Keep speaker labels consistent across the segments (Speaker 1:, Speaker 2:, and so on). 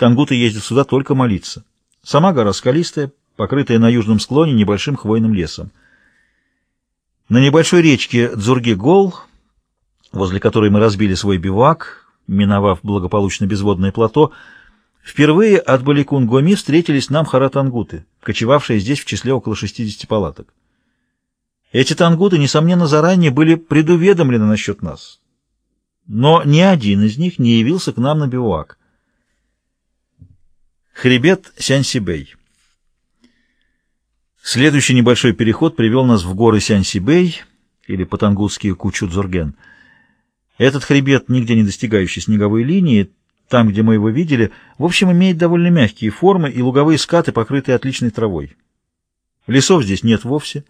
Speaker 1: Тангуты ездят сюда только молиться. Сама гора скалистая, покрытая на южном склоне небольшим хвойным лесом. На небольшой речке Дзурги-Гол, возле которой мы разбили свой бивак, миновав благополучно безводное плато, впервые от Баликун-Гоми встретились нам харатангуты, кочевавшие здесь в числе около 60 палаток. Эти тангуты, несомненно, заранее были предуведомлены насчет нас. Но ни один из них не явился к нам на бивак. Хребет Сянсибей Следующий небольшой переход привел нас в горы Сянсибей, или по-тангутски Кучудзурген. Этот хребет, нигде не достигающий снеговой линии, там, где мы его видели, в общем, имеет довольно мягкие формы и луговые скаты, покрытые отличной травой. Лесов здесь нет вовсе.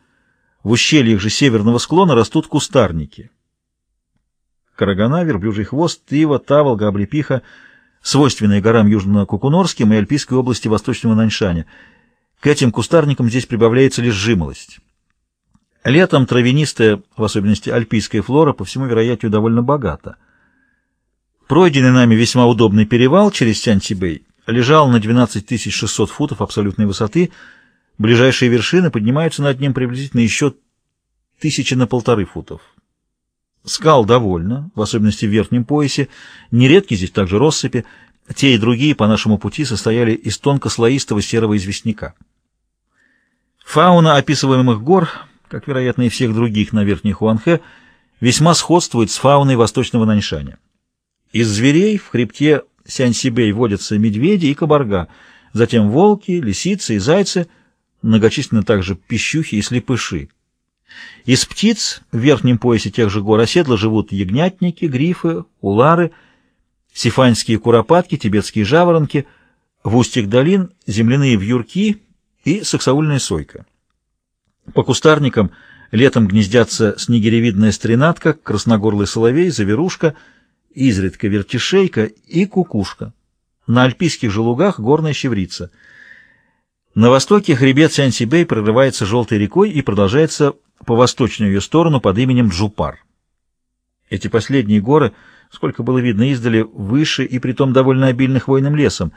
Speaker 1: В ущельях же северного склона растут кустарники. Карагана, верблюжий хвост, тыва, таволга, облепиха, свойственные горам Южно-Кукунорским и Альпийской области Восточного Наньшаня. К этим кустарникам здесь прибавляется лишь жимолость. Летом травянистая, в особенности альпийская флора, по всему вероятию, довольно богата. Пройденный нами весьма удобный перевал через Сянтибэй лежал на 12 600 футов абсолютной высоты, Ближайшие вершины поднимаются над ним приблизительно еще тысячи на полторы футов. Скал довольно, в особенности в верхнем поясе, нередки здесь также россыпи, те и другие по нашему пути состояли из тонкослоистого серого известняка. Фауна описываемых гор, как, вероятно, и всех других на Верхней Хуанхэ, весьма сходствует с фауной восточного Наньшаня. Из зверей в хребте Сяньсибэй водятся медведи и кабарга, затем волки, лисицы и зайцы – многочисленны также пищухи и слепыши. Из птиц в верхнем поясе тех же гор оседла живут ягнятники, грифы, улары, сифаньские куропатки, тибетские жаворонки, в устьях долин земляные вьюрки и саксаульная сойка. По кустарникам летом гнездятся снегиревидная стренатка, красногорлый соловей, заверушка, изредка вертишейка и кукушка. На альпийских же горная щеврица — на востоке хребет Сянсибэй прорывается желтой рекой и продолжается по восточную ее сторону под именем Джупар. Эти последние горы, сколько было видно издали, выше и притом довольно обильно хвойным лесом.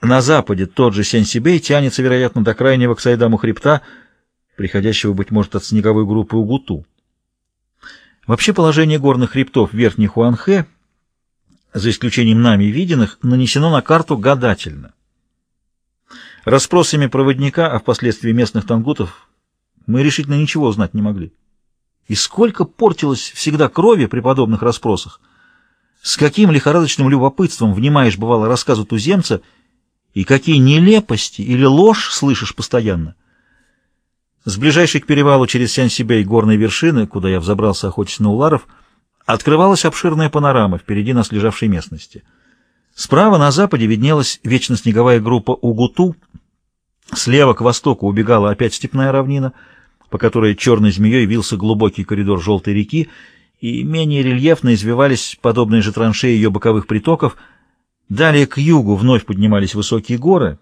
Speaker 1: На западе тот же Сянсибэй тянется, вероятно, до крайнего к Сайдаму хребта, приходящего, быть может, от снеговой группы Угуту. Вообще положение горных хребтов Верхней Хуанхэ, за исключением нами виденных, нанесено на карту гадательно. Расспросами проводника, а впоследствии местных тангутов, мы решительно ничего узнать не могли. И сколько портилось всегда крови при подобных расспросах! С каким лихорадочным любопытством внимаешь, бывало, рассказу туземца, и какие нелепости или ложь слышишь постоянно. С ближайшей к перевалу через Сян-Сибэй горной вершины, куда я взобрался охотясь на уларов, открывалась обширная панорама впереди нас лежавшей местности. Справа на западе виднелась вечно снеговая группа Угуту, Слева к востоку убегала опять степная равнина, по которой черной змеей вился глубокий коридор желтой реки, и менее рельефно извивались подобные же траншеи ее боковых притоков. Далее к югу вновь поднимались высокие горы,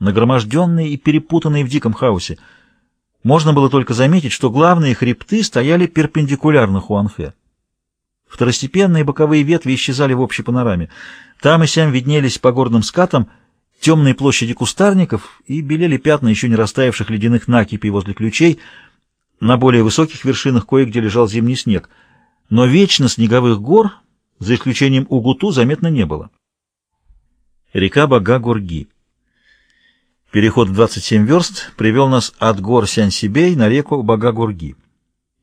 Speaker 1: нагроможденные и перепутанные в диком хаосе. Можно было только заметить, что главные хребты стояли перпендикулярно Хуанхэ. Второстепенные боковые ветви исчезали в общей панораме. Там и сям виднелись по горным скатам — темные площади кустарников и белели пятна еще не растаявших ледяных накипей возле ключей. На более высоких вершинах кое-где лежал зимний снег. Но вечно снеговых гор, за исключением Угуту, заметно не было. Река Бага-Гурги. Переход в 27 верст привел нас от гор Сянсибей на реку Бага-Гурги,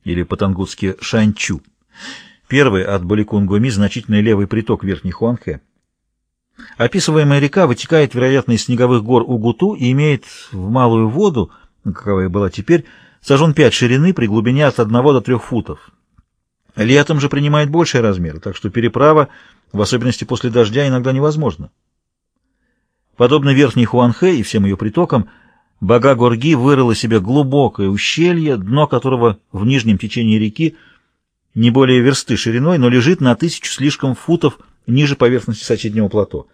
Speaker 1: или по-тангутски Шанчу. Первый от Баликун-Гуми значительный левый приток Верхней Хуанхэ. Описываемая река вытекает, вероятно, из снеговых гор Угуту и имеет в малую воду, каковая была теперь, сажен 5 ширины при глубине от 1 до 3 футов. Летом же принимает большие размеры, так что переправа, в особенности после дождя, иногда невозможна. Подобно верхней Хуанхэ и всем ее притокам, Бага-Горги вырыла себе глубокое ущелье, дно которого в нижнем течении реки не более версты шириной, но лежит на тысячу слишком футов ниже поверхности соседнего плато.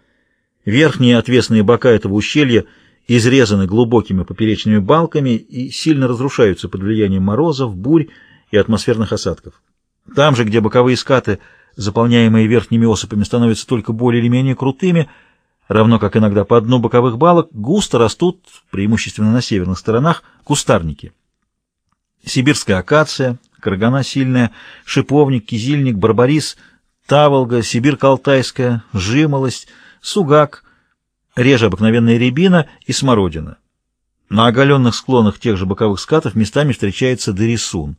Speaker 1: Верхние отвесные бока этого ущелья изрезаны глубокими поперечными балками и сильно разрушаются под влиянием морозов, бурь и атмосферных осадков. Там же, где боковые скаты, заполняемые верхними осыпями, становятся только более или менее крутыми, равно как иногда по дну боковых балок, густо растут, преимущественно на северных сторонах, кустарники. Сибирская акация, каргана сильная, шиповник, кизильник, барбарис, таволга, сибирка-алтайская, жимолость, сугак, реже обыкновенная рябина и смородина. На оголенных склонах тех же боковых скатов местами встречается дырисун.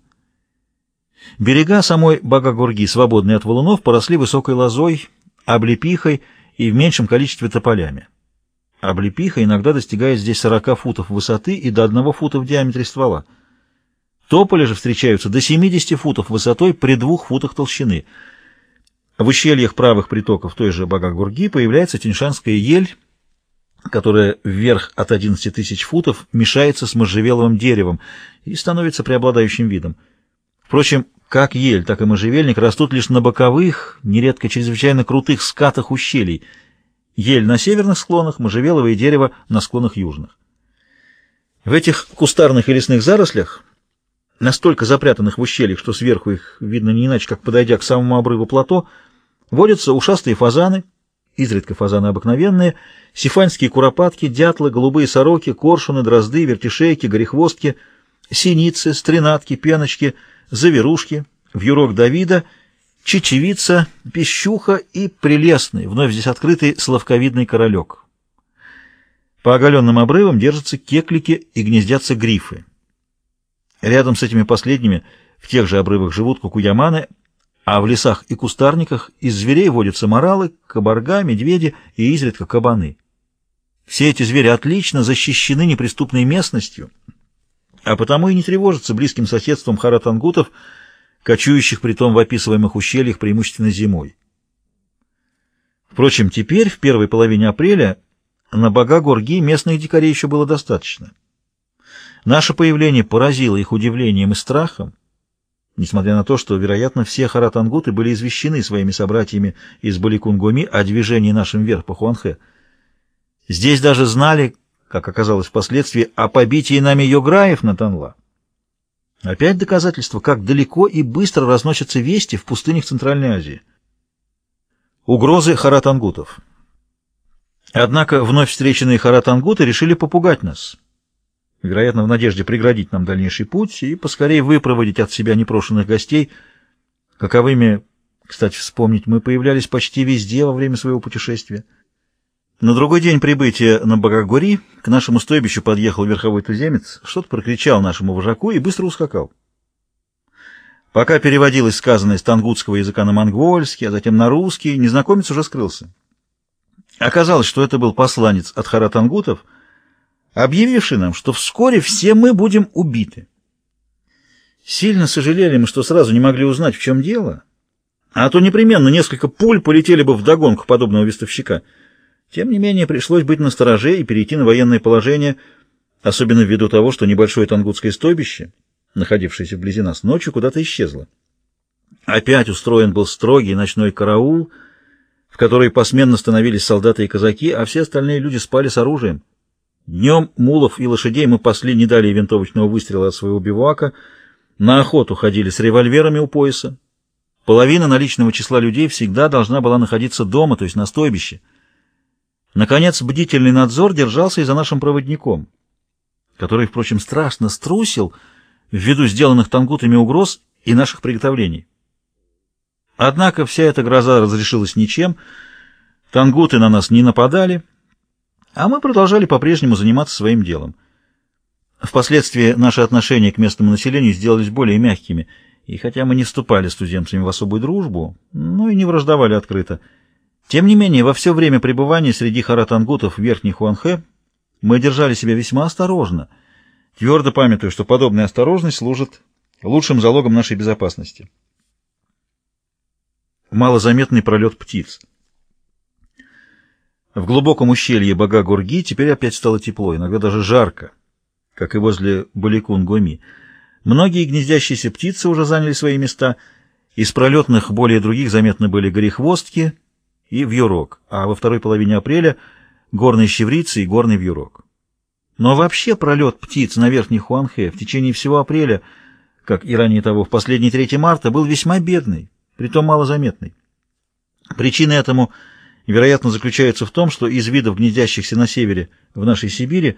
Speaker 1: Берега самой Багагурги, свободные от валунов, поросли высокой лозой, облепихой и в меньшем количестве тополями. Облепиха иногда достигает здесь 40 футов высоты и до 1 фута в диаметре ствола. Тополи же встречаются до 70 футов высотой при 2 футах толщины. В ущельях правых притоков той же Багагурги появляется тиньшанская ель, которая вверх от 11 тысяч футов мешается с можжевеловым деревом и становится преобладающим видом. Впрочем, как ель, так и можжевельник растут лишь на боковых, нередко чрезвычайно крутых скатах ущелий. Ель на северных склонах, можжевеловое дерево на склонах южных. В этих кустарных и лесных зарослях, настолько запрятанных в ущельях, что сверху их видно не иначе, как подойдя к самому обрыву плато, водятся ушастые фазаны, изредка фазаны обыкновенные, сифанские куропатки, дятлы, голубые сороки, коршуны, дрозды, вертишейки, горехвостки, синицы, стренатки, пеночки — заверушки, вьюрок Давида, чечевица, пищуха и прелестный, вновь здесь открытый словковидный королек. По оголенным обрывам держатся кеклики и гнездятся грифы. Рядом с этими последними в тех же обрывах живут кукуяманы, а в лесах и кустарниках из зверей водятся моралы, кабарга, медведи и изредка кабаны. Все эти звери отлично защищены неприступной местностью — а потому и не тревожится близким соседством харатангутов, кочующих при том в описываемых ущельях преимущественно зимой. Впрочем, теперь, в первой половине апреля, на Бага-Горги местных дикарей еще было достаточно. Наше появление поразило их удивлением и страхом, несмотря на то, что, вероятно, все харатангуты были извещены своими собратьями из Баликунгоми о движении нашим вверх по Хуанхэ. Здесь даже знали, как оказалось впоследствии, о побитии нами Йограев на Танла. Опять доказательство, как далеко и быстро разносятся вести в пустынях Центральной Азии. Угрозы харатангутов. Однако вновь встреченные харатангуты решили попугать нас, вероятно, в надежде преградить нам дальнейший путь и поскорее выпроводить от себя непрошенных гостей, каковыми, кстати, вспомнить, мы появлялись почти везде во время своего путешествия. На другой день прибытия на Багагури к нашему стойбищу подъехал верховой туземец, что-то прокричал нашему вожаку и быстро ускакал. Пока переводилось сказанное с тангутского языка на монгольский, а затем на русский, незнакомец уже скрылся. Оказалось, что это был посланец от харатангутов, объявивший нам, что вскоре все мы будем убиты. Сильно сожалели мы, что сразу не могли узнать, в чем дело, а то непременно несколько пуль полетели бы вдогонку подобного вестовщика — тем не менее, пришлось быть настороже и перейти на военное положение, особенно ввиду того, что небольшое тангутское стойбище, находившееся вблизи нас, ночью куда-то исчезло. Опять устроен был строгий ночной караул, в который посменно становились солдаты и казаки, а все остальные люди спали с оружием. Днем мулов и лошадей мы пасли не далее винтовочного выстрела от своего бивака, на охоту ходили с револьверами у пояса. Половина наличного числа людей всегда должна была находиться дома, то есть на стойбище. Наконец, бдительный надзор держался и за нашим проводником, который, впрочем, страшно струсил ввиду сделанных тангутами угроз и наших приготовлений. Однако вся эта гроза разрешилась ничем, тангуты на нас не нападали, а мы продолжали по-прежнему заниматься своим делом. Впоследствии наши отношения к местному населению сделались более мягкими, и хотя мы не вступали с туземцами в особую дружбу, но и не враждовали открыто, тем не менее, во все время пребывания среди харатангутов в Верхней Хуанхэ мы держали себя весьма осторожно, твердо памятуя, что подобная осторожность служит лучшим залогом нашей безопасности. Малозаметный пролет птиц. В глубоком ущелье Бага-Гурги теперь опять стало тепло, иногда даже жарко, как и возле Баликун-Гоми. Многие гнездящиеся птицы уже заняли свои места, из пролетных более других заметны были горехвостки — и вьюрок, а во второй половине апреля горные щеврицы и горный вьюрок. Но вообще пролет птиц на Верхней Хуанхэ в течение всего апреля, как и ранее того в последний 3 марта, был весьма бедный, притом малозаметный. Причиной этому вероятно, заключается в том, что из видов, гнездящихся на севере в нашей Сибири,